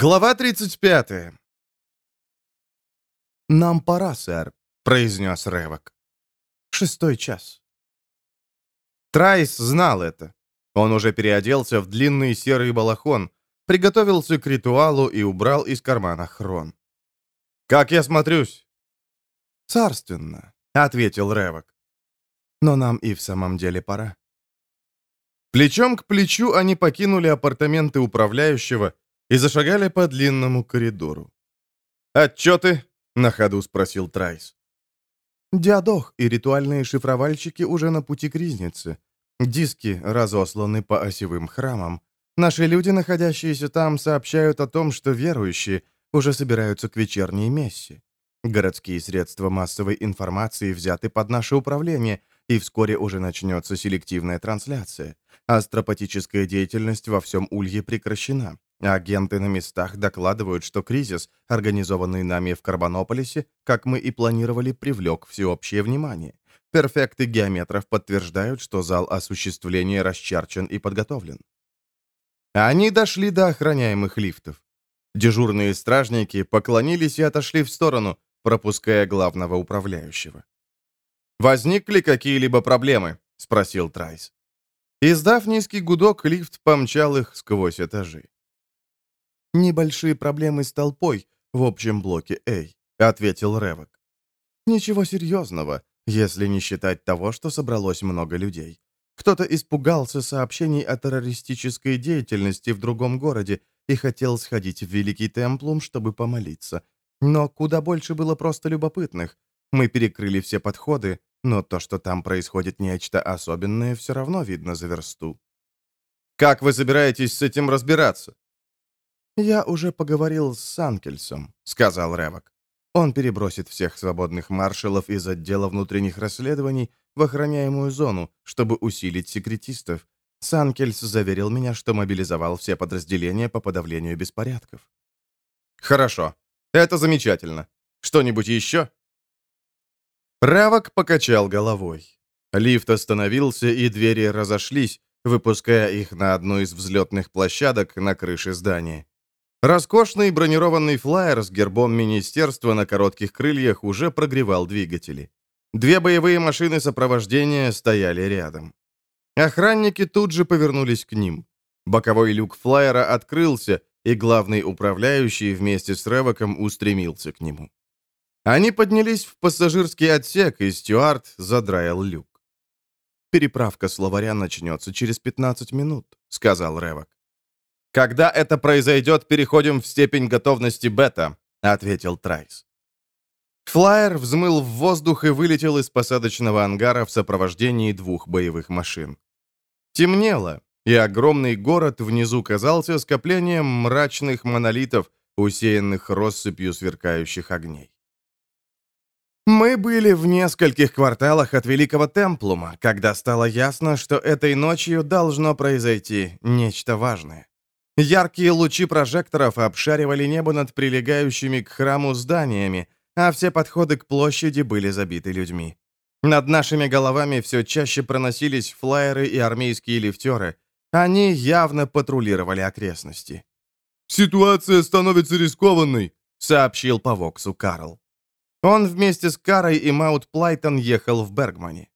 Глава 35. «Нам пора, сэр», — произнес Ревок. «Шестой час». Трайс знал это. Он уже переоделся в длинный серый балахон, приготовился к ритуалу и убрал из кармана хрон. «Как я смотрюсь?» «Царственно», — ответил Ревок. «Но нам и в самом деле пора». Плечом к плечу они покинули апартаменты управляющего и зашагали по длинному коридору. «Отчеты?» — на ходу спросил Трайс. Диадох и ритуальные шифровальщики уже на пути к Ризнице. Диски разосланы по осевым храмам. Наши люди, находящиеся там, сообщают о том, что верующие уже собираются к вечерней мессе. Городские средства массовой информации взяты под наше управление, и вскоре уже начнется селективная трансляция. Астропатическая деятельность во всем Улье прекращена. Агенты на местах докладывают, что кризис, организованный нами в Карбонополисе, как мы и планировали, привлек всеобщее внимание. Перфекты геометров подтверждают, что зал осуществления расчерчен и подготовлен. Они дошли до охраняемых лифтов. Дежурные стражники поклонились и отошли в сторону, пропуская главного управляющего. «Возникли какие-либо проблемы?» — спросил Трайс. Издав низкий гудок, лифт помчал их сквозь этажи. «Небольшие проблемы с толпой в общем блоке A», — ответил Ревок. «Ничего серьезного, если не считать того, что собралось много людей. Кто-то испугался сообщений о террористической деятельности в другом городе и хотел сходить в Великий Темплум, чтобы помолиться. Но куда больше было просто любопытных. Мы перекрыли все подходы, но то, что там происходит нечто особенное, все равно видно за версту. «Как вы собираетесь с этим разбираться?» «Я уже поговорил с Санкельсом», — сказал Ревок. «Он перебросит всех свободных маршалов из отдела внутренних расследований в охраняемую зону, чтобы усилить секретистов. Санкельс заверил меня, что мобилизовал все подразделения по подавлению беспорядков». «Хорошо. Это замечательно. Что-нибудь еще?» Равок покачал головой. Лифт остановился, и двери разошлись, выпуская их на одну из взлетных площадок на крыше здания. Роскошный бронированный флайер с гербом министерства на коротких крыльях уже прогревал двигатели. Две боевые машины сопровождения стояли рядом. Охранники тут же повернулись к ним. Боковой люк флайера открылся, и главный управляющий вместе с Ревоком устремился к нему. Они поднялись в пассажирский отсек, и стюард задраил люк. «Переправка словаря начнется через 15 минут», — сказал Ревок. «Когда это произойдет, переходим в степень готовности бета», — ответил Трайс. Флайер взмыл в воздух и вылетел из посадочного ангара в сопровождении двух боевых машин. Темнело, и огромный город внизу казался скоплением мрачных монолитов, усеянных россыпью сверкающих огней. Мы были в нескольких кварталах от Великого Темплума, когда стало ясно, что этой ночью должно произойти нечто важное. Яркие лучи прожекторов обшаривали небо над прилегающими к храму зданиями, а все подходы к площади были забиты людьми. Над нашими головами все чаще проносились флайеры и армейские лифтеры. Они явно патрулировали окрестности. «Ситуация становится рискованной», — сообщил по Воксу Карл. Он вместе с Карой и Маут Плайтон ехал в Бергмане.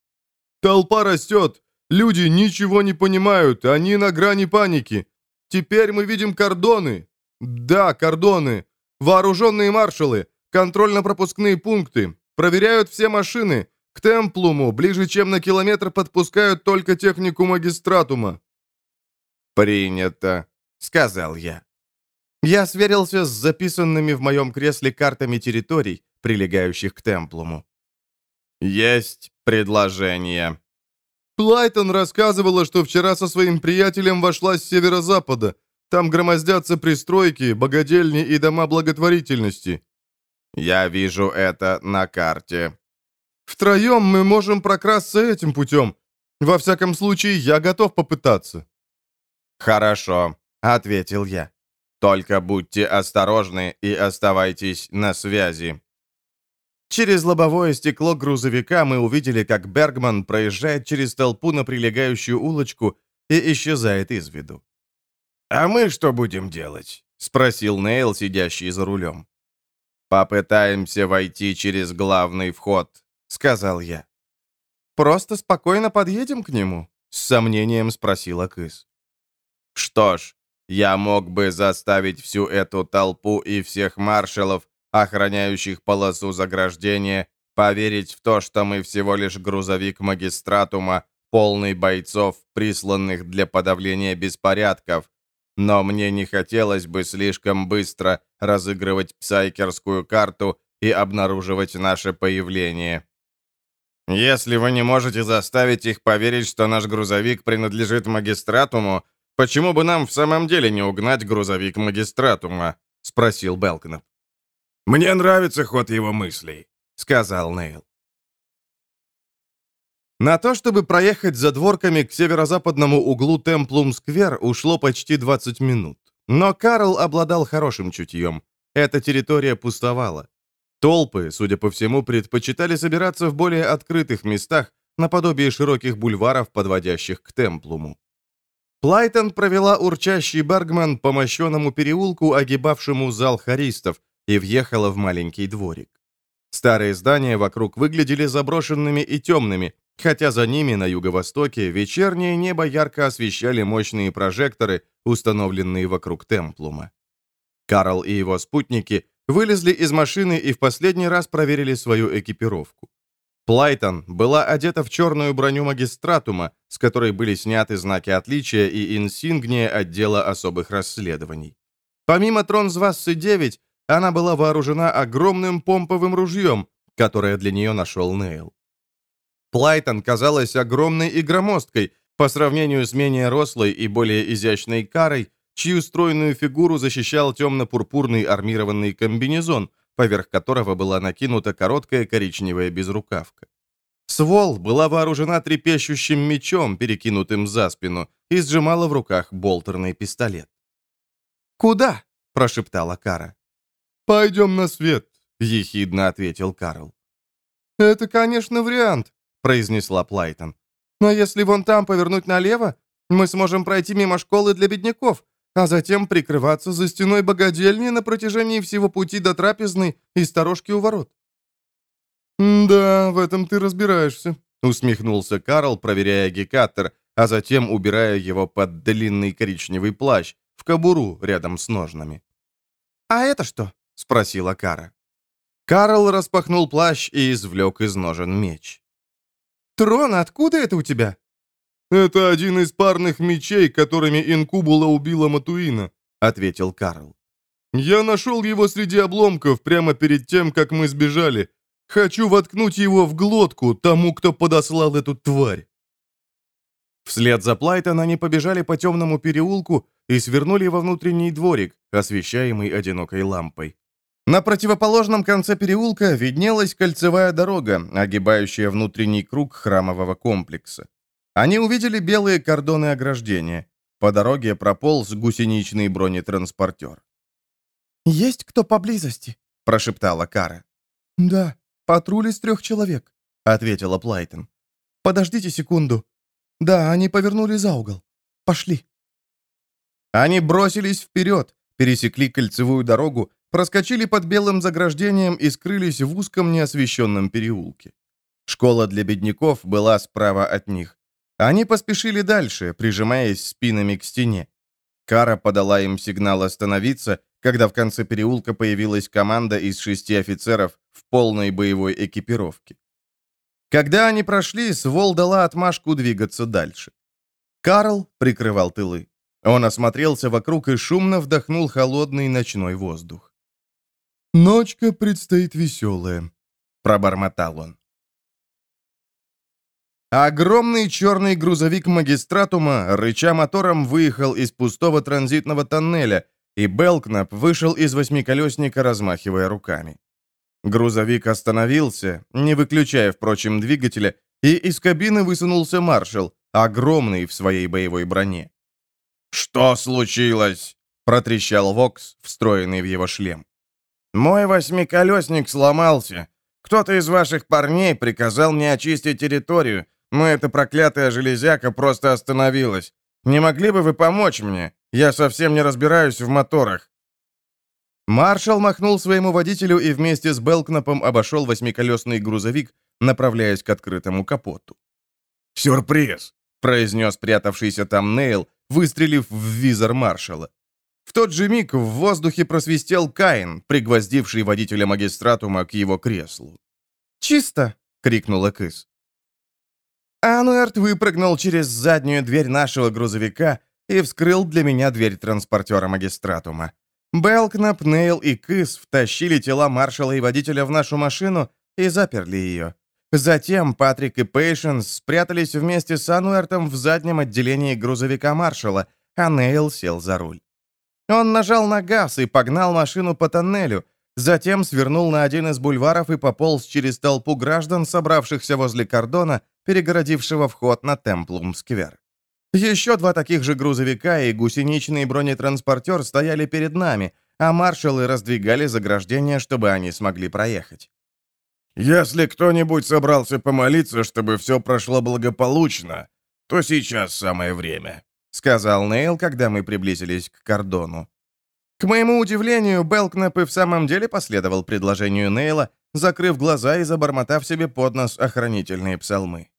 «Толпа растет. Люди ничего не понимают. Они на грани паники. Теперь мы видим кордоны. Да, кордоны. Вооруженные маршалы. Контрольно-пропускные пункты. Проверяют все машины. К Темплуму ближе, чем на километр, подпускают только технику магистратума». «Принято», — сказал я. Я сверился с записанными в моем кресле картами территорий, прилегающих к Темплуму. «Есть предложение», Плайтон рассказывала, что вчера со своим приятелем вошла с северо-запада. Там громоздятся пристройки, богадельни и дома благотворительности. Я вижу это на карте. Втроем мы можем прокрасться этим путем. Во всяком случае, я готов попытаться. Хорошо, ответил я. Только будьте осторожны и оставайтесь на связи. Через лобовое стекло грузовика мы увидели, как Бергман проезжает через толпу на прилегающую улочку и исчезает из виду. «А мы что будем делать?» — спросил Нейл, сидящий за рулем. «Попытаемся войти через главный вход», — сказал я. «Просто спокойно подъедем к нему?» — с сомнением спросила Кыс. «Что ж, я мог бы заставить всю эту толпу и всех маршалов, охраняющих полосу заграждения, поверить в то, что мы всего лишь грузовик магистратума, полный бойцов, присланных для подавления беспорядков, но мне не хотелось бы слишком быстро разыгрывать псайкерскую карту и обнаруживать наше появление. Если вы не можете заставить их поверить, что наш грузовик принадлежит магистратуму, почему бы нам в самом деле не угнать грузовик магистратума?» — спросил Белкнап. «Мне нравится ход его мыслей», — сказал Нейл. На то, чтобы проехать за дворками к северо-западному углу Темплум-сквер, ушло почти 20 минут. Но Карл обладал хорошим чутьем. Эта территория пустовала. Толпы, судя по всему, предпочитали собираться в более открытых местах, наподобие широких бульваров, подводящих к Темплуму. Плайтон провела урчащий Бергман по мощенному переулку, огибавшему зал хористов, и въехала в маленький дворик. Старые здания вокруг выглядели заброшенными и темными, хотя за ними на юго-востоке вечернее небо ярко освещали мощные прожекторы, установленные вокруг Темплума. Карл и его спутники вылезли из машины и в последний раз проверили свою экипировку. Плайтон была одета в черную броню магистратума, с которой были сняты знаки отличия и инсигния отдела особых расследований. Помимо Тронзвассы-9, она была вооружена огромным помповым ружьем, которое для нее нашел Нейл. Плайтон казалась огромной и громоздкой по сравнению с менее рослой и более изящной Карой, чью стройную фигуру защищал темно-пурпурный армированный комбинезон, поверх которого была накинута короткая коричневая безрукавка. Свол была вооружена трепещущим мечом, перекинутым за спину, и сжимала в руках болтерный пистолет. «Куда?» – прошептала Кара. «Пойдем на свет», – ехидно ответил Карл. «Это, конечно, вариант», – произнесла Плайтон. «Но если вон там повернуть налево, мы сможем пройти мимо школы для бедняков, а затем прикрываться за стеной богадельни на протяжении всего пути до трапезной и сторожки у ворот. «Да, в этом ты разбираешься», — усмехнулся Карл, проверяя гекатор, а затем убирая его под длинный коричневый плащ в кобуру рядом с ножнами. «А это что?» — спросила Кара. Карл распахнул плащ и извлек из ножен меч. «Трон, откуда это у тебя?» «Это один из парных мечей, которыми Инкубула убила Матуина», — ответил Карл. «Я нашел его среди обломков прямо перед тем, как мы сбежали. Хочу воткнуть его в глотку тому, кто подослал эту тварь». Вслед за Плайтон они побежали по темному переулку и свернули во внутренний дворик, освещаемый одинокой лампой. На противоположном конце переулка виднелась кольцевая дорога, огибающая внутренний круг храмового комплекса. Они увидели белые кордоны ограждения. По дороге прополз гусеничный бронетранспортер. «Есть кто поблизости?» – прошептала Кара. «Да, патруль из трех человек», – ответила Плайтон. «Подождите секунду. Да, они повернули за угол. Пошли». Они бросились вперед, пересекли кольцевую дорогу, проскочили под белым заграждением и скрылись в узком неосвещенном переулке. Школа для бедняков была справа от них. Они поспешили дальше, прижимаясь спинами к стене. Кара подала им сигнал остановиться, когда в конце переулка появилась команда из шести офицеров в полной боевой экипировке. Когда они прошли, Свол дала отмашку двигаться дальше. Карл прикрывал тылы. Он осмотрелся вокруг и шумно вдохнул холодный ночной воздух. «Ночка предстоит веселая», — пробормотал он. Огромный черный грузовик магистратума, рыча мотором, выехал из пустого транзитного тоннеля, и Белкнап вышел из восьмиколесника, размахивая руками. Грузовик остановился, не выключая, впрочем, двигателя, и из кабины высунулся маршал, огромный в своей боевой броне. «Что случилось?» — протрещал Вокс, встроенный в его шлем. «Мой восьмиколесник сломался. Кто-то из ваших парней приказал мне очистить территорию, но эта проклятая железяка просто остановилась. Не могли бы вы помочь мне? Я совсем не разбираюсь в моторах». Маршал махнул своему водителю и вместе с Белкнапом обошел восьмиколесный грузовик, направляясь к открытому капоту. «Сюрприз!» — произнес прятавшийся там Нейл, выстрелив в визор маршала. В тот же миг в воздухе просвистел Каин, пригвоздивший водителя магистратума к его креслу. «Чисто!» — крикнула Кыс. Ануэрт выпрыгнул через заднюю дверь нашего грузовика и вскрыл для меня дверь транспортера магистратума. Белкнап, Нейл и Кыс втащили тела маршала и водителя в нашу машину и заперли ее. Затем Патрик и Пейшенс спрятались вместе с Ануэртом в заднем отделении грузовика маршала, а Нейл сел за руль. Он нажал на газ и погнал машину по тоннелю, затем свернул на один из бульваров и пополз через толпу граждан, собравшихся возле кордона, перегородившего вход на Темплум-сквер. Еще два таких же грузовика и гусеничный бронетранспортер стояли перед нами, а маршалы раздвигали заграждения, чтобы они смогли проехать. «Если кто-нибудь собрался помолиться, чтобы все прошло благополучно, то сейчас самое время», — сказал Нейл, когда мы приблизились к кордону. К моему удивлению, Белкнап и в самом деле последовал предложению Нейла, закрыв глаза и забормотав себе под нос охранительные псалмы.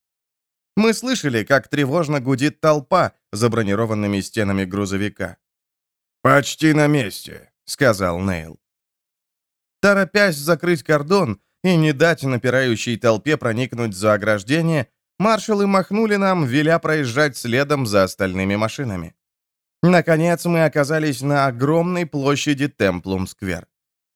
Мы слышали, как тревожно гудит толпа за бронированными стенами грузовика. «Почти на месте», — сказал Нейл. Торопясь закрыть кордон, и не дать напирающей толпе проникнуть за ограждение, маршалы махнули нам, веля проезжать следом за остальными машинами. Наконец мы оказались на огромной площади Темплум-сквер.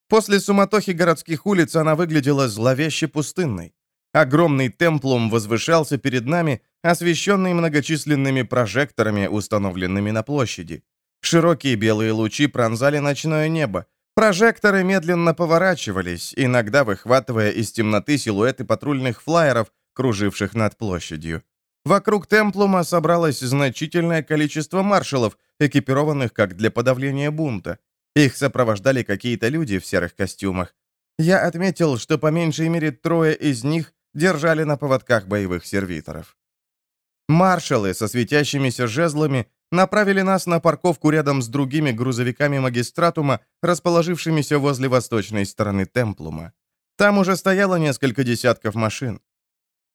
После суматохи городских улиц она выглядела зловеще пустынной. Огромный темплум возвышался перед нами, освещенный многочисленными прожекторами, установленными на площади. Широкие белые лучи пронзали ночное небо, Прожекторы медленно поворачивались, иногда выхватывая из темноты силуэты патрульных флайеров, круживших над площадью. Вокруг Темплума собралось значительное количество маршалов, экипированных как для подавления бунта. Их сопровождали какие-то люди в серых костюмах. Я отметил, что по меньшей мере трое из них держали на поводках боевых сервиторов. Маршалы со светящимися жезлами направили нас на парковку рядом с другими грузовиками магистратума, расположившимися возле восточной стороны Темплума. Там уже стояло несколько десятков машин.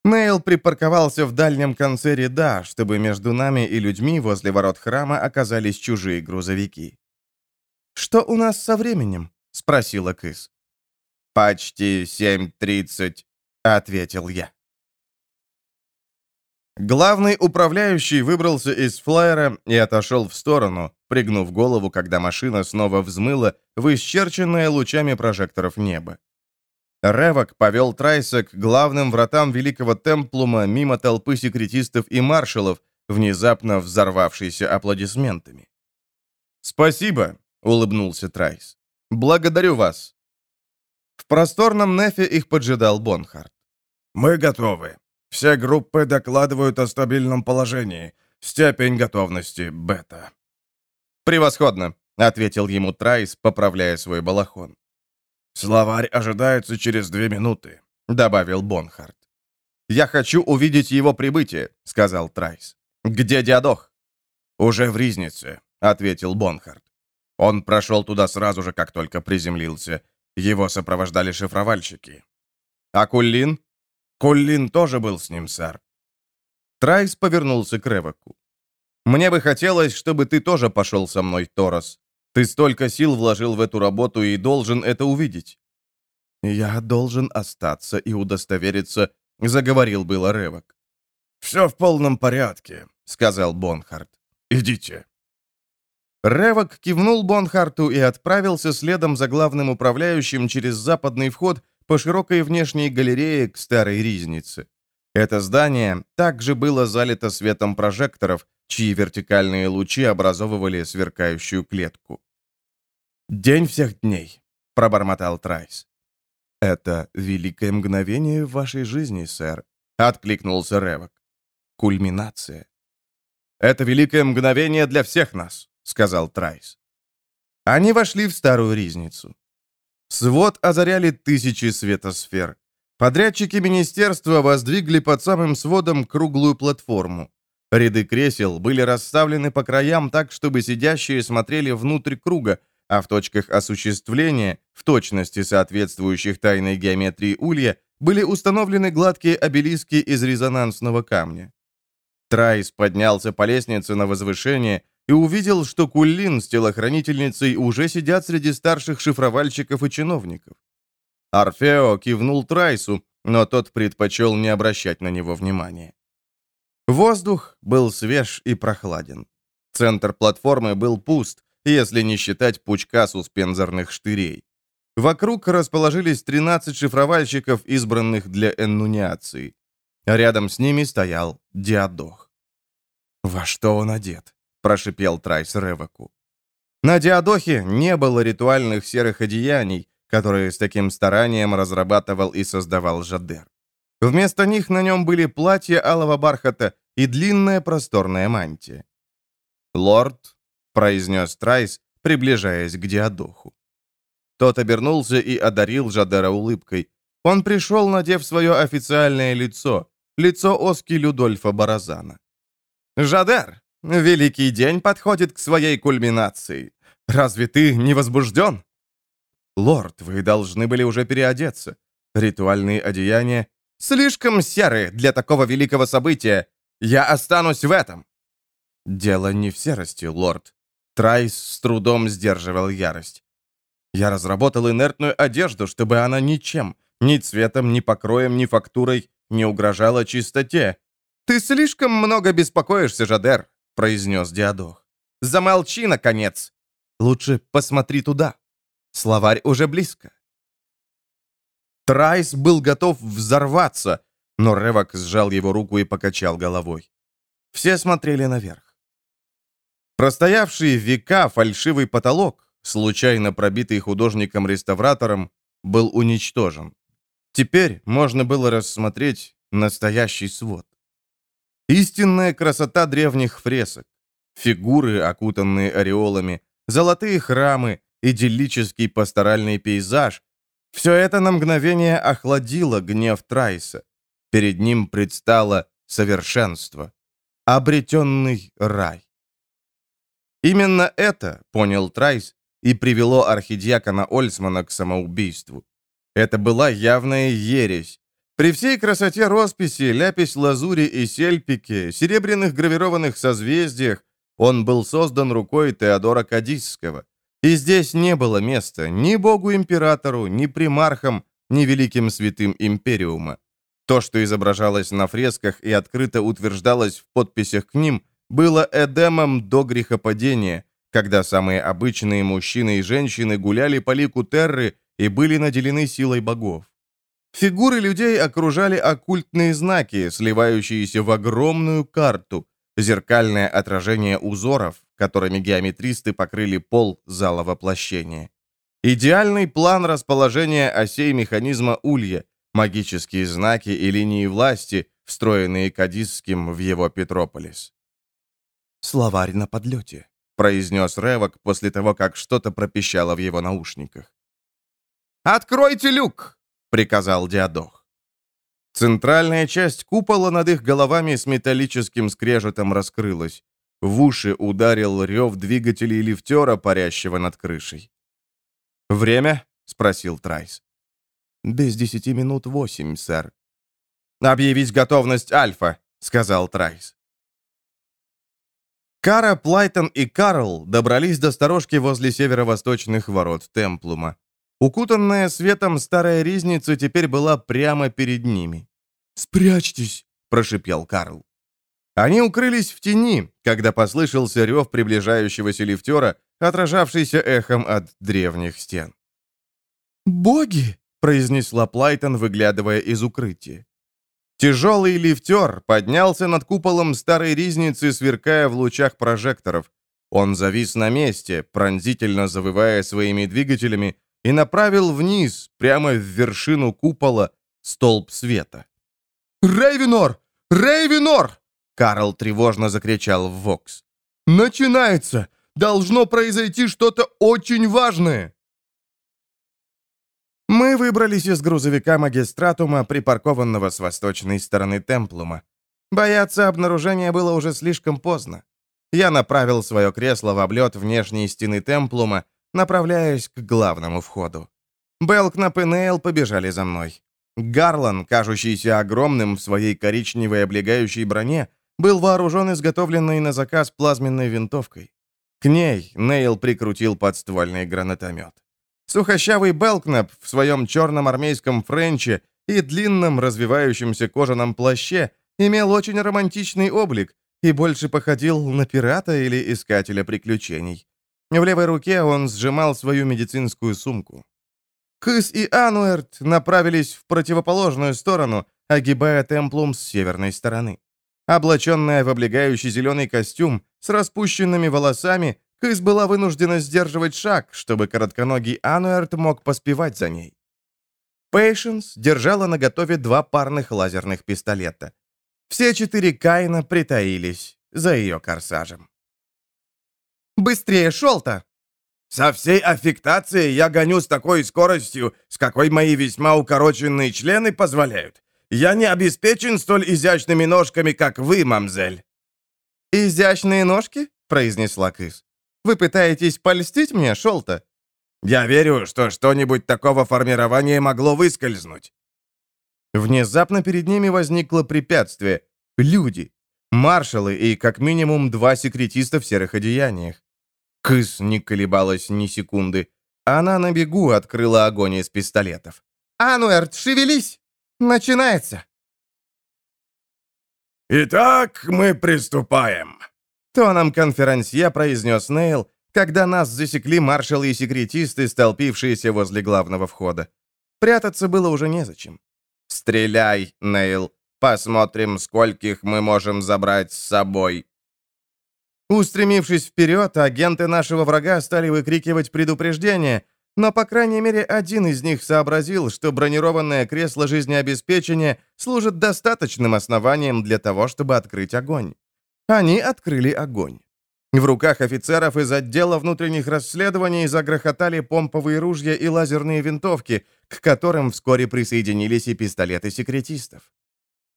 Нейл припарковался в дальнем конце ряда, чтобы между нами и людьми возле ворот храма оказались чужие грузовики. «Что у нас со временем?» — спросила Кыс. «Почти 7.30», — ответил я. Главный управляющий выбрался из флайера и отошел в сторону, пригнув голову, когда машина снова взмыла в исчерченное лучами прожекторов небо. Ревок повел Трайса к главным вратам Великого Темплума мимо толпы секретистов и маршалов, внезапно взорвавшейся аплодисментами. «Спасибо», — улыбнулся Трайс. «Благодарю вас». В просторном нефе их поджидал Бонхарт. «Мы готовы», все группы докладывают о стабильном положении. Степень готовности — бета». «Превосходно», — ответил ему Трайс, поправляя свой балахон. «Словарь ожидается через две минуты», — добавил Бонхарт. «Я хочу увидеть его прибытие», — сказал Трайс. «Где Диадох?» «Уже в Ризнице», — ответил Бонхарт. Он прошел туда сразу же, как только приземлился. Его сопровождали шифровальщики. «А Куллин?» Куллин тоже был с ним, сэр». Трайс повернулся к Ревоку. «Мне бы хотелось, чтобы ты тоже пошел со мной, Торос. Ты столько сил вложил в эту работу и должен это увидеть». «Я должен остаться и удостовериться», — заговорил было Ревак. «Все в полном порядке», — сказал Бонхарт. «Идите». Ревак кивнул Бонхарту и отправился следом за главным управляющим через западный вход по широкой внешней галерее к старой ризнице. Это здание также было залито светом прожекторов, чьи вертикальные лучи образовывали сверкающую клетку. «День всех дней», — пробормотал Трайс. «Это великое мгновение в вашей жизни, сэр», — откликнулся Ревок. «Кульминация». «Это великое мгновение для всех нас», — сказал Трайс. Они вошли в старую ризницу. Свод озаряли тысячи светосфер. Подрядчики министерства воздвигли под самым сводом круглую платформу. Ряды кресел были расставлены по краям так, чтобы сидящие смотрели внутрь круга, а в точках осуществления, в точности соответствующих тайной геометрии улья, были установлены гладкие обелиски из резонансного камня. Трайс поднялся по лестнице на возвышение и увидел, что Куллин с телохранительницей уже сидят среди старших шифровальщиков и чиновников. Орфео кивнул Трайсу, но тот предпочел не обращать на него внимания. Воздух был свеж и прохладен. Центр платформы был пуст, если не считать пучка суспензорных штырей. Вокруг расположились 13 шифровальщиков, избранных для эннуниации. Рядом с ними стоял Диадох. «Во что он одет?» – прошипел Трайс Реваку. На Диадохе не было ритуальных серых одеяний, которые с таким старанием разрабатывал и создавал Жадер. Вместо них на нем были платья алого бархата и длинная просторная мантия. «Лорд», — произнес Трайс, приближаясь к Диадоху. Тот обернулся и одарил Жадера улыбкой. Он пришел, надев свое официальное лицо, лицо Оски Людольфа Баразана. «Жадер, великий день подходит к своей кульминации. Разве ты не возбужден?» «Лорд, вы должны были уже переодеться. Ритуальные одеяния слишком серые для такого великого события. Я останусь в этом». «Дело не в серости, лорд». Трайс с трудом сдерживал ярость. «Я разработал инертную одежду, чтобы она ничем, ни цветом, ни покроем, ни фактурой не угрожала чистоте. Ты слишком много беспокоишься, Жадер», — произнес Диадох. «Замолчи, наконец. Лучше посмотри туда». Словарь уже близко. Трайс был готов взорваться, но Ревок сжал его руку и покачал головой. Все смотрели наверх. Простоявший века фальшивый потолок, случайно пробитый художником-реставратором, был уничтожен. Теперь можно было рассмотреть настоящий свод. Истинная красота древних фресок, фигуры, окутанные ореолами, золотые храмы, идиллический пасторальный пейзаж — все это на мгновение охладило гнев Трайса. Перед ним предстало совершенство, обретенный рай. Именно это, понял Трайс, и привело архидиакона Ольсмана к самоубийству. Это была явная ересь. При всей красоте росписи, ляпись лазури и сельпике, серебряных гравированных созвездиях, он был создан рукой Теодора Кадисского. И здесь не было места ни богу-императору, ни примархам, ни великим святым империума. То, что изображалось на фресках и открыто утверждалось в подписях к ним, было Эдемом до грехопадения, когда самые обычные мужчины и женщины гуляли по лику Терры и были наделены силой богов. Фигуры людей окружали оккультные знаки, сливающиеся в огромную карту, зеркальное отражение узоров, которыми геометристы покрыли пол зала воплощения. Идеальный план расположения осей механизма улья, магические знаки и линии власти, встроенные Кадисским в его Петрополис. «Словарь на подлете», — произнес Ревок после того, как что-то пропищало в его наушниках. «Откройте люк!» — приказал Диадох. Центральная часть купола над их головами с металлическим скрежетом раскрылась. В уши ударил рев двигателей лифтера, парящего над крышей. «Время?» — спросил Трайс. «Без десяти минут восемь, сэр». «Объявить готовность Альфа», — сказал Трайс. Кара, Плайтон и Карл добрались до сторожки возле северо-восточных ворот Темплума. Укутанная светом старая ризница теперь была прямо перед ними. «Спрячьтесь!» — прошипел Карл. Они укрылись в тени, когда послышался рев приближающегося лифтера, отражавшийся эхом от древних стен. «Боги!» — произнесла Плайтон, выглядывая из укрытия. Тяжелый лифтер поднялся над куполом старой ризницы, сверкая в лучах прожекторов. Он завис на месте, пронзительно завывая своими двигателями, и направил вниз, прямо в вершину купола, столб света. «Рейвенор! Рейвенор!» Карл тревожно закричал в Вокс. «Начинается! Должно произойти что-то очень важное!» Мы выбрались из грузовика магистратума, припаркованного с восточной стороны Темплума. Бояться обнаружения было уже слишком поздно. Я направил свое кресло в облет внешней стены Темплума, направляясь к главному входу. Белкнап и Нейл побежали за мной. Гарлан, кажущийся огромным в своей коричневой облегающей броне, был вооружен изготовленной на заказ плазменной винтовкой. К ней Нейл прикрутил подствольный гранатомет. Сухощавый Белкнап в своем черном армейском френче и длинном развивающемся кожаном плаще имел очень романтичный облик и больше походил на пирата или искателя приключений. В левой руке он сжимал свою медицинскую сумку. Кыс и Ануэрт направились в противоположную сторону, огибая Темплум с северной стороны. Облаченная в облегающий зеленый костюм, с распущенными волосами, Кыс была вынуждена сдерживать шаг, чтобы коротконогий Ануэрт мог поспевать за ней. Пейшенс держала наготове два парных лазерных пистолета. Все четыре Кайна притаились за ее корсажем. «Быстрее, Шолта!» Со всей аффектацией я гоню с такой скоростью, с какой мои весьма укороченные члены позволяют. Я не обеспечен столь изящными ножками, как вы, мамзель». «Изящные ножки?» — произнесла Кыс. «Вы пытаетесь польстить мне, Шолта?» «Я верю, что что-нибудь такого формирования могло выскользнуть». Внезапно перед ними возникло препятствие. Люди. Маршалы и как минимум два секретиста в серых одеяниях. Кыс не колебалась ни секунды. Она на бегу открыла огонь из пистолетов. «Ануэрт, шевелись! Начинается!» «Итак, мы приступаем!» Тоном конферансье произнес Нейл, когда нас засекли маршалы и секретисты, столпившиеся возле главного входа. Прятаться было уже незачем. «Стреляй, Нейл. Посмотрим, скольких мы можем забрать с собой». Устремившись вперед, агенты нашего врага стали выкрикивать предупреждение, но, по крайней мере, один из них сообразил, что бронированное кресло жизнеобеспечения служит достаточным основанием для того, чтобы открыть огонь. Они открыли огонь. В руках офицеров из отдела внутренних расследований загрохотали помповые ружья и лазерные винтовки, к которым вскоре присоединились и пистолеты секретистов.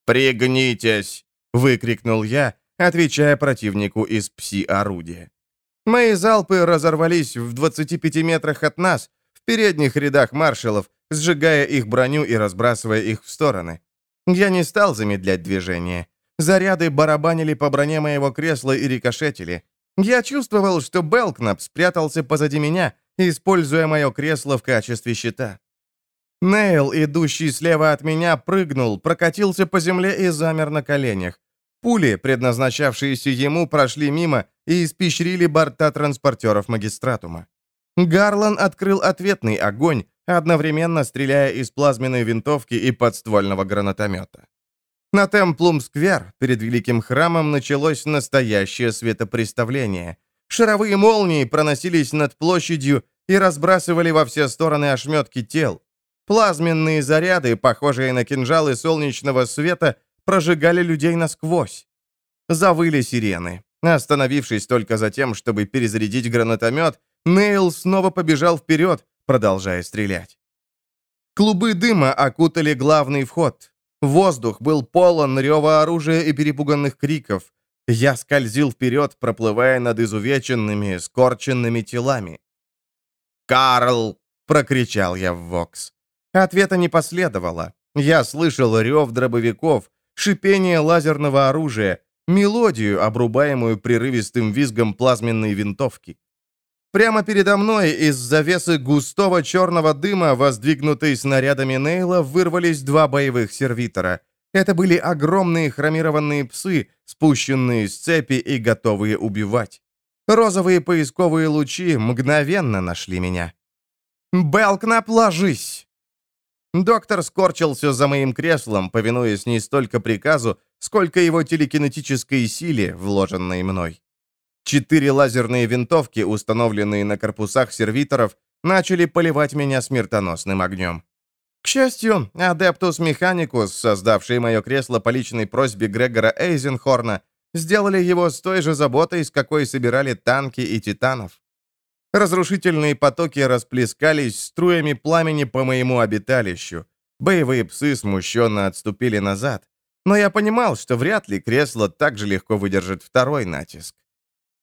«Пригнитесь!» — выкрикнул я, отвечая противнику из пси-орудия. Мои залпы разорвались в 25 метрах от нас, в передних рядах маршалов, сжигая их броню и разбрасывая их в стороны. Я не стал замедлять движение. Заряды барабанили по броне моего кресла и рикошетили. Я чувствовал, что Белкнап спрятался позади меня, используя мое кресло в качестве щита. Нейл, идущий слева от меня, прыгнул, прокатился по земле и замер на коленях. Пули, предназначавшиеся ему, прошли мимо и испещрили борта транспортеров магистратума. Гарлан открыл ответный огонь, одновременно стреляя из плазменной винтовки и подствольного гранатомета. На Темплум-сквер перед Великим храмом началось настоящее светопреставление. Шаровые молнии проносились над площадью и разбрасывали во все стороны ошметки тел. Плазменные заряды, похожие на кинжалы солнечного света, прожигали людей насквозь. Завыли сирены. Остановившись только за тем, чтобы перезарядить гранатомет, Нейл снова побежал вперед, продолжая стрелять. Клубы дыма окутали главный вход. Воздух был полон рева оружия и перепуганных криков. Я скользил вперед, проплывая над изувеченными, скорченными телами. «Карл!» — прокричал я в Вокс. Ответа не последовало. Я слышал рев дробовиков, шипение лазерного оружия, мелодию, обрубаемую прерывистым визгом плазменной винтовки. Прямо передо мной из завесы густого черного дыма, воздвигнутой снарядами Нейла, вырвались два боевых сервитора. Это были огромные хромированные псы, спущенные с цепи и готовые убивать. Розовые поисковые лучи мгновенно нашли меня. «Белкнап, ложись!» Доктор скорчился за моим креслом, повинуясь не столько приказу, сколько его телекинетической силе, вложенной мной. Четыре лазерные винтовки, установленные на корпусах сервиторов, начали поливать меня смертоносным огнем. К счастью, Адептус Механикус, создавший мое кресло по личной просьбе Грегора Эйзенхорна, сделали его с той же заботой, с какой собирали танки и титанов. Разрушительные потоки расплескались струями пламени по моему обиталищу. Боевые псы смущенно отступили назад. Но я понимал, что вряд ли кресло так же легко выдержит второй натиск.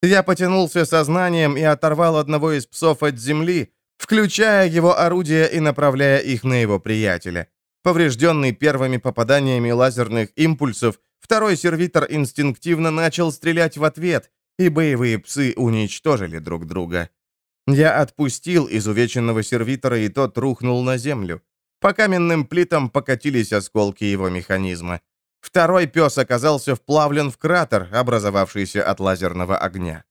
Я потянулся сознанием и оторвал одного из псов от земли, включая его орудия и направляя их на его приятеля. Поврежденный первыми попаданиями лазерных импульсов, второй сервитор инстинктивно начал стрелять в ответ, и боевые псы уничтожили друг друга. Я отпустил изувеченного сервитора, и тот рухнул на землю. По каменным плитам покатились осколки его механизма. Второй пес оказался вплавлен в кратер, образовавшийся от лазерного огня.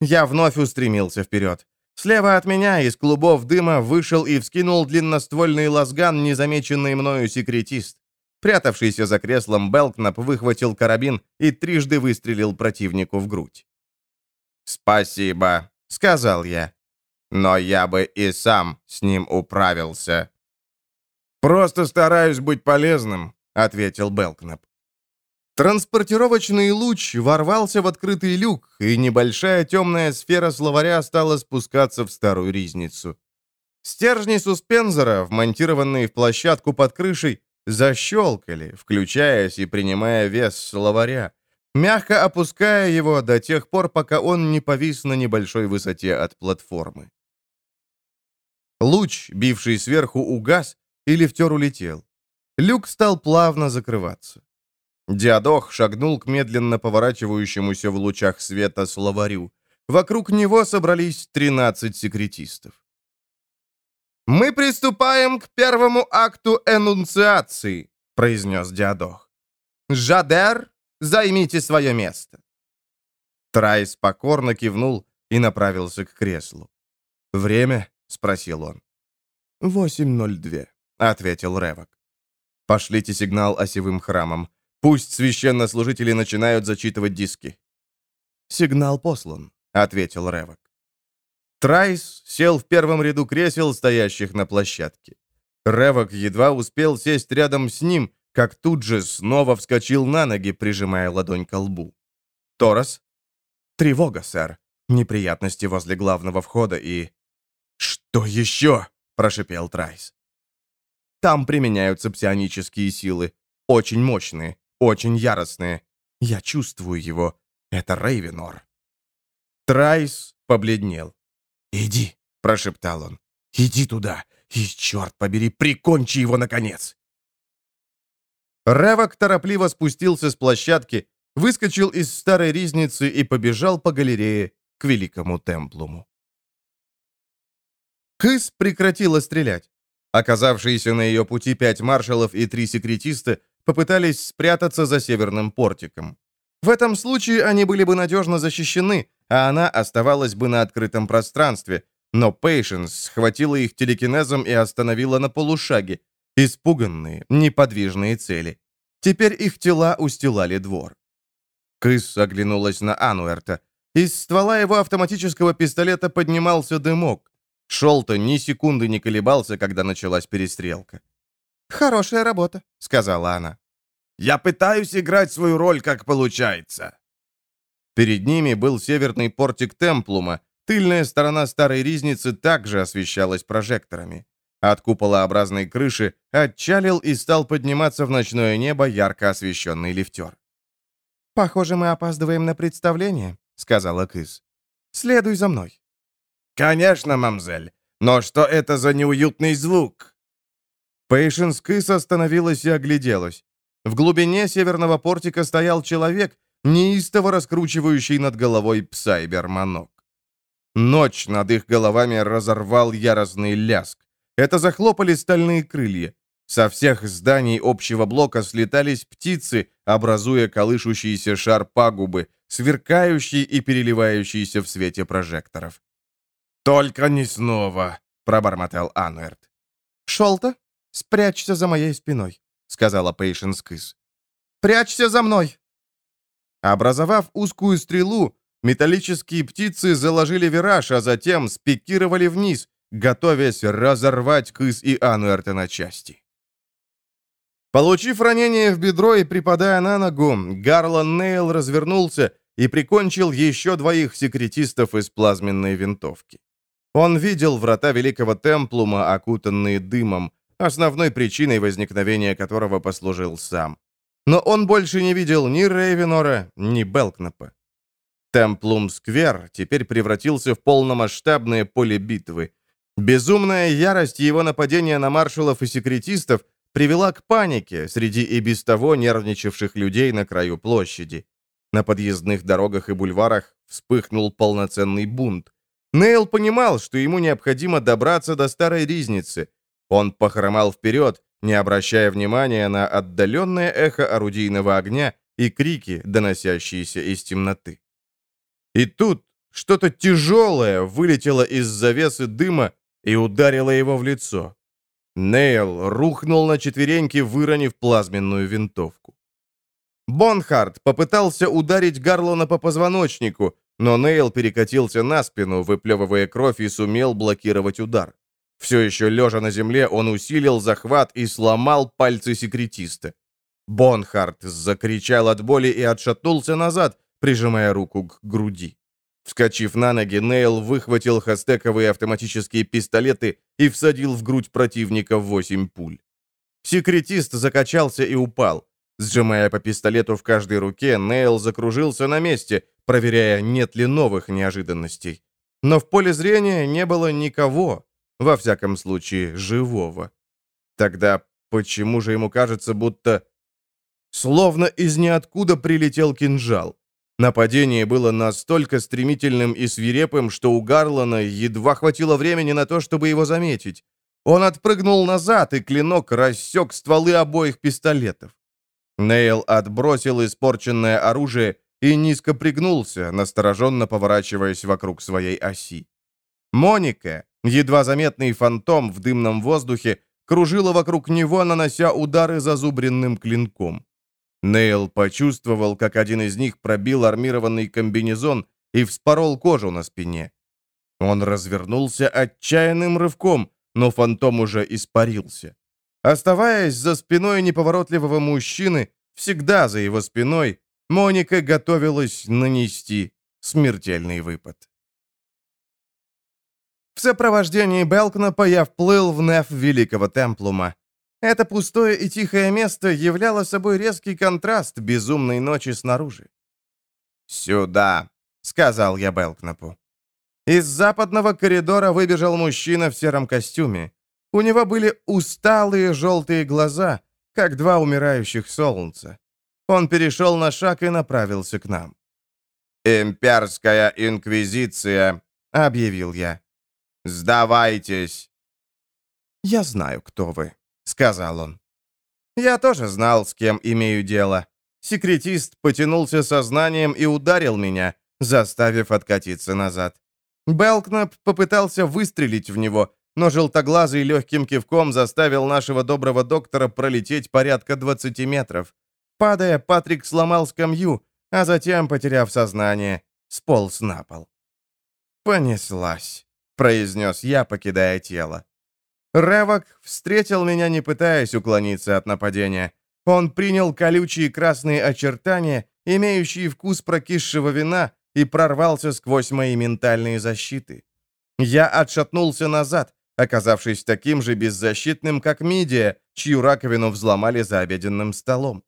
Я вновь устремился вперед. Слева от меня из клубов дыма вышел и вскинул длинноствольный лазган, незамеченный мною секретист. Прятавшийся за креслом Белкнап выхватил карабин и трижды выстрелил противнику в грудь. «Спасибо», — сказал я. «Но я бы и сам с ним управился». «Просто стараюсь быть полезным», — ответил Белкнап. Транспортировочный луч ворвался в открытый люк, и небольшая темная сфера словаря стала спускаться в старую ризницу. Стержни суспензора, вмонтированные в площадку под крышей, защелкали, включаясь и принимая вес словаря, мягко опуская его до тех пор, пока он не повис на небольшой высоте от платформы. Луч, бивший сверху, угас, и лифтер улетел. Люк стал плавно закрываться. Диадох шагнул к медленно поворачивающемуся в лучах света словарю. Вокруг него собрались 13 секретистов. «Мы приступаем к первому акту энунциации», — произнес Диадох. «Жадер, займите свое место». Трайс покорно кивнул и направился к креслу. «Время?» — спросил он. «8.02», — ответил Ревок. «Пошлите сигнал осевым храмам. Пусть священнослужители начинают зачитывать диски». «Сигнал послан», — ответил Ревок. Трайс сел в первом ряду кресел, стоящих на площадке. Ревок едва успел сесть рядом с ним, как тут же снова вскочил на ноги, прижимая ладонь к лбу. «Торос?» «Тревога, сэр. Неприятности возле главного входа и...» «Что еще?» — прошипел Трайс. «Там применяются псионические силы. Очень мощные. Очень яростные. Я чувствую его. Это Рейвенор. Трайс побледнел. «Иди», — прошептал он. «Иди туда и, черт побери, прикончи его, наконец!» Ревок торопливо спустился с площадки, выскочил из старой ризницы и побежал по галерее к Великому Темплуму. Кыс прекратила стрелять. Оказавшиеся на ее пути пять маршалов и три секретиста попытались спрятаться за северным портиком. В этом случае они были бы надежно защищены, а она оставалась бы на открытом пространстве, но Пейшенс схватила их телекинезом и остановила на полушаге. Испуганные, неподвижные цели. Теперь их тела устилали двор. Крыс оглянулась на Ануэрта. Из ствола его автоматического пистолета поднимался дымок. Шолта ни секунды не колебался, когда началась перестрелка. «Хорошая работа», — сказала она. «Я пытаюсь играть свою роль, как получается». Перед ними был северный портик Темплума. Тыльная сторона старой ризницы также освещалась прожекторами. От куполообразной крыши отчалил и стал подниматься в ночное небо ярко освещенный лифтер. «Похоже, мы опаздываем на представление», — сказала Кыс. «Следуй за мной». «Конечно, мамзель. Но что это за неуютный звук?» Пейшенс Кыс остановилась и огляделась. В глубине северного портика стоял человек, неистово раскручивающий над головой псайбер-манок. Ночь над их головами разорвал яростный ляск. Это захлопали стальные крылья. Со всех зданий общего блока слетались птицы, образуя колышущийся шар пагубы, сверкающий и переливающийся в свете прожекторов. «Только не снова!» — пробормотал Ануэрт. «Шелта?» «Спрячься за моей спиной», — сказала Пейшенс Кыс. «Прячься за мной!» Образовав узкую стрелу, металлические птицы заложили вираж, а затем спикировали вниз, готовясь разорвать Кыс и Ануэрта на части. Получив ранение в бедро и припадая на ногу, Гарлан Нейл развернулся и прикончил еще двоих секретистов из плазменной винтовки. Он видел врата Великого Темплума, окутанные дымом, основной причиной возникновения которого послужил сам. Но он больше не видел ни Рейвенора, ни Белкнапа. Темплум-сквер теперь превратился в полномасштабное поле битвы. Безумная ярость его нападения на маршалов и секретистов привела к панике среди и без того нервничавших людей на краю площади. На подъездных дорогах и бульварах вспыхнул полноценный бунт. Нейл понимал, что ему необходимо добраться до старой ризницы. Он похромал вперед, не обращая внимания на отдаленное эхо орудийного огня и крики, доносящиеся из темноты. И тут что-то тяжелое вылетело из завесы дыма и ударило его в лицо. Нейл рухнул на четвереньки, выронив плазменную винтовку. Бонхард попытался ударить Гарлона по позвоночнику, но Нейл перекатился на спину, выплевывая кровь и сумел блокировать удар. Все еще лежа на земле, он усилил захват и сломал пальцы секретиста. Бонхард закричал от боли и отшатнулся назад, прижимая руку к груди. Вскочив на ноги, Нейл выхватил хастековые автоматические пистолеты и всадил в грудь противника восемь пуль. Секретист закачался и упал. Сжимая по пистолету в каждой руке, Нейл закружился на месте, проверяя, нет ли новых неожиданностей. Но в поле зрения не было никого, во всяком случае, живого. Тогда почему же ему кажется, будто... Словно из ниоткуда прилетел кинжал. Нападение было настолько стремительным и свирепым, что у Гарлана едва хватило времени на то, чтобы его заметить. Он отпрыгнул назад, и клинок рассек стволы обоих пистолетов. Нейл отбросил испорченное оружие и низко пригнулся, настороженно поворачиваясь вокруг своей оси. Моника, едва заметный фантом в дымном воздухе, кружила вокруг него, нанося удары зазубренным клинком. Нейл почувствовал, как один из них пробил армированный комбинезон и вспорол кожу на спине. Он развернулся отчаянным рывком, но фантом уже испарился. Оставаясь за спиной неповоротливого мужчины, всегда за его спиной, Моника готовилась нанести смертельный выпад. В сопровождении Белкнапа я вплыл в неф Великого Темплума. Это пустое и тихое место являло собой резкий контраст безумной ночи снаружи. «Сюда», — сказал я Белкнапу. Из западного коридора выбежал мужчина в сером костюме. У него были усталые желтые глаза, как два умирающих солнца. Он перешел на шаг и направился к нам. «Имперская инквизиция», — объявил я. «Сдавайтесь!» «Я знаю, кто вы», — сказал он. Я тоже знал, с кем имею дело. Секретист потянулся сознанием и ударил меня, заставив откатиться назад. Белкнап попытался выстрелить в него, но желтоглазый легким кивком заставил нашего доброго доктора пролететь порядка 20 метров. Падая, Патрик сломал скамью, а затем, потеряв сознание, сполз на пол. «Понеслась», — произнес я, покидая тело. Ревок встретил меня, не пытаясь уклониться от нападения. Он принял колючие красные очертания, имеющие вкус прокисшего вина, и прорвался сквозь мои ментальные защиты. Я отшатнулся назад, оказавшись таким же беззащитным, как Мидия, чью раковину взломали за обеденным столом.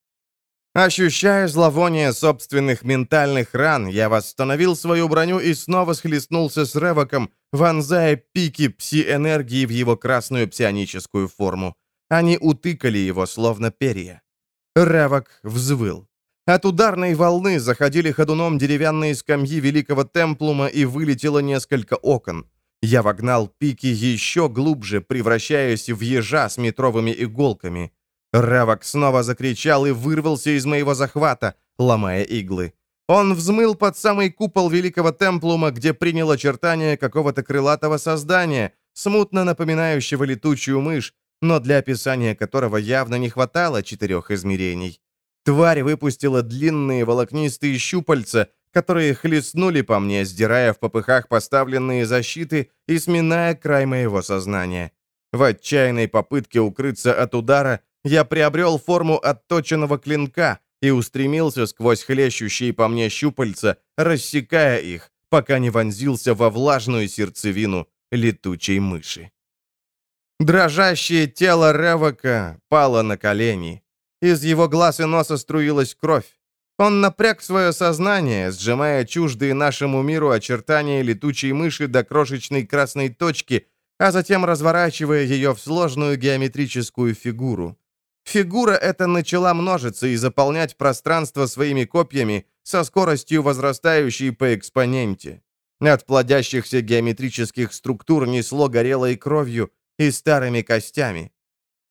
Ощущая зловоние собственных ментальных ран, я восстановил свою броню и снова схлестнулся с Ревоком, вонзая пики пси-энергии в его красную псионическую форму. Они утыкали его, словно перья. Ревок взвыл. От ударной волны заходили ходуном деревянные скамьи Великого Темплума и вылетело несколько окон. Я вогнал пики еще глубже, превращаясь в ежа с метровыми иголками. Равок снова закричал и вырвался из моего захвата, ломая иглы. Он взмыл под самый купол Великого Темплума, где принял очертания какого-то крылатого создания, смутно напоминающего летучую мышь, но для описания которого явно не хватало четырех измерений. Тварь выпустила длинные волокнистые щупальца, которые хлестнули по мне, сдирая в попыхах поставленные защиты и сминая край моего сознания. В отчаянной попытке укрыться от удара я приобрел форму отточенного клинка и устремился сквозь хлещущие по мне щупальца, рассекая их, пока не вонзился во влажную сердцевину летучей мыши. Дрожащее тело Ревока пало на колени. из его глаз и носа струилась кровь. Он напряг свое сознание, сжимая чуждые нашему миру очертания летучей мыши до крошечной красной точки, а затем разворачивая ее в сложную геометрическую фигуру. Фигура эта начала множиться и заполнять пространство своими копьями со скоростью, возрастающей по экспоненте. От плодящихся геометрических структур несло горелой кровью и старыми костями.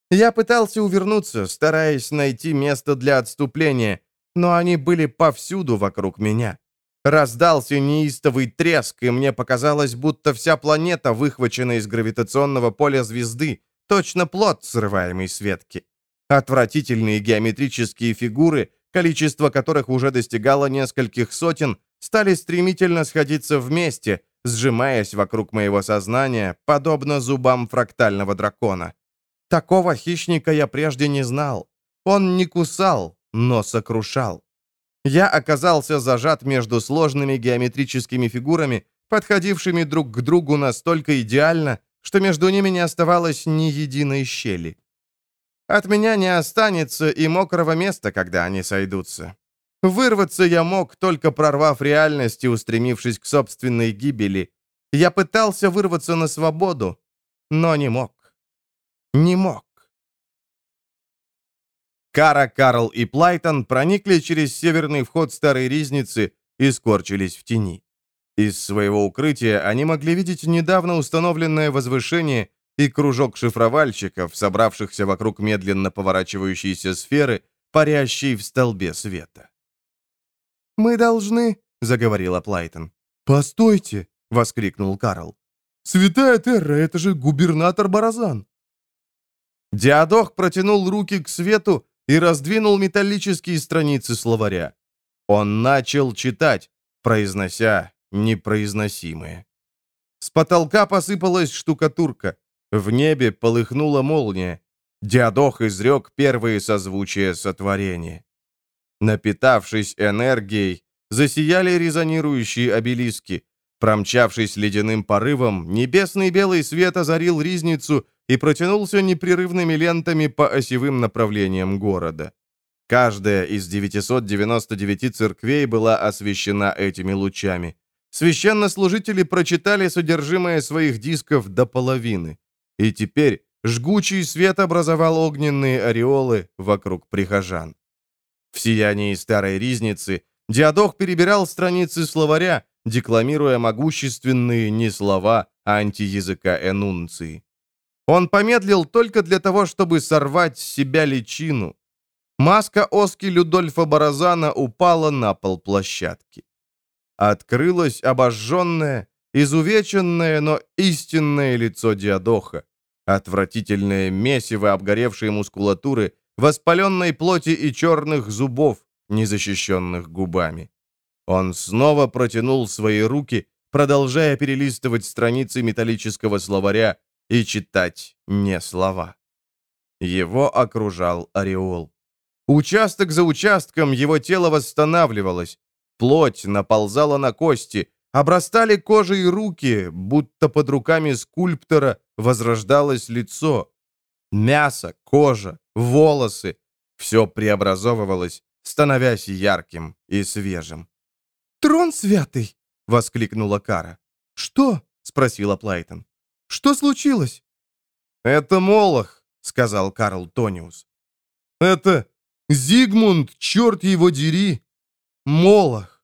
Я пытался увернуться, стараясь найти место для отступления, но они были повсюду вокруг меня. Раздался неистовый треск, и мне показалось, будто вся планета выхвачена из гравитационного поля звезды, точно плод, срываемый с ветки. Отвратительные геометрические фигуры, количество которых уже достигало нескольких сотен, стали стремительно сходиться вместе, сжимаясь вокруг моего сознания, подобно зубам фрактального дракона. Такого хищника я прежде не знал. Он не кусал, но сокрушал. Я оказался зажат между сложными геометрическими фигурами, подходившими друг к другу настолько идеально, что между ними не оставалось ни единой щели. От меня не останется и мокрого места, когда они сойдутся. Вырваться я мог, только прорвав реальность и устремившись к собственной гибели. Я пытался вырваться на свободу, но не мог. Не мог. Кара, Карл и Плайтон проникли через северный вход старой ризницы и скорчились в тени. Из своего укрытия они могли видеть недавно установленное возвышение и кружок шифровальщиков, собравшихся вокруг медленно поворачивающейся сферы, парящей в столбе света. «Мы должны...» — заговорила Плайтон. «Постойте!» — воскликнул Карл. «Святая Терра, это же губернатор Баразан!» Диадох протянул руки к свету и раздвинул металлические страницы словаря. Он начал читать, произнося непроизносимое. С потолка посыпалась штукатурка. В небе полыхнула молния. Диадох изрек первые созвучия сотворения. Напитавшись энергией, засияли резонирующие обелиски. Промчавшись ледяным порывом, небесный белый свет озарил ризницу и протянулся непрерывными лентами по осевым направлениям города. Каждая из 999 церквей была освещена этими лучами. Священнослужители прочитали содержимое своих дисков до половины. И теперь жгучий свет образовал огненные ореолы вокруг прихожан. В сиянии старой ризницы Диадох перебирал страницы словаря, декламируя могущественные не слова, а антиязыка энунции. Он помедлил только для того, чтобы сорвать с себя личину. Маска Оски Людольфа Баразана упала на пол площадки. Открылось обожженное, изувеченное, но истинное лицо Диадоха. Отвратительное месиво обгоревшей мускулатуры, воспаленной плоти и черных зубов, незащищенных губами. Он снова протянул свои руки, продолжая перелистывать страницы металлического словаря и читать не слова. Его окружал ореол. Участок за участком его тело восстанавливалось, плоть наползала на кости, обрастали кожей руки, будто под руками скульптора возрождалось лицо. Мясо, кожа, волосы — все преобразовывалось, становясь ярким и свежим. «Трон святый!» — воскликнула Кара. «Что?» — спросила Плайтон. «Что случилось?» «Это Молох», — сказал Карл Тониус. «Это Зигмунд, черт его дери! Молох!»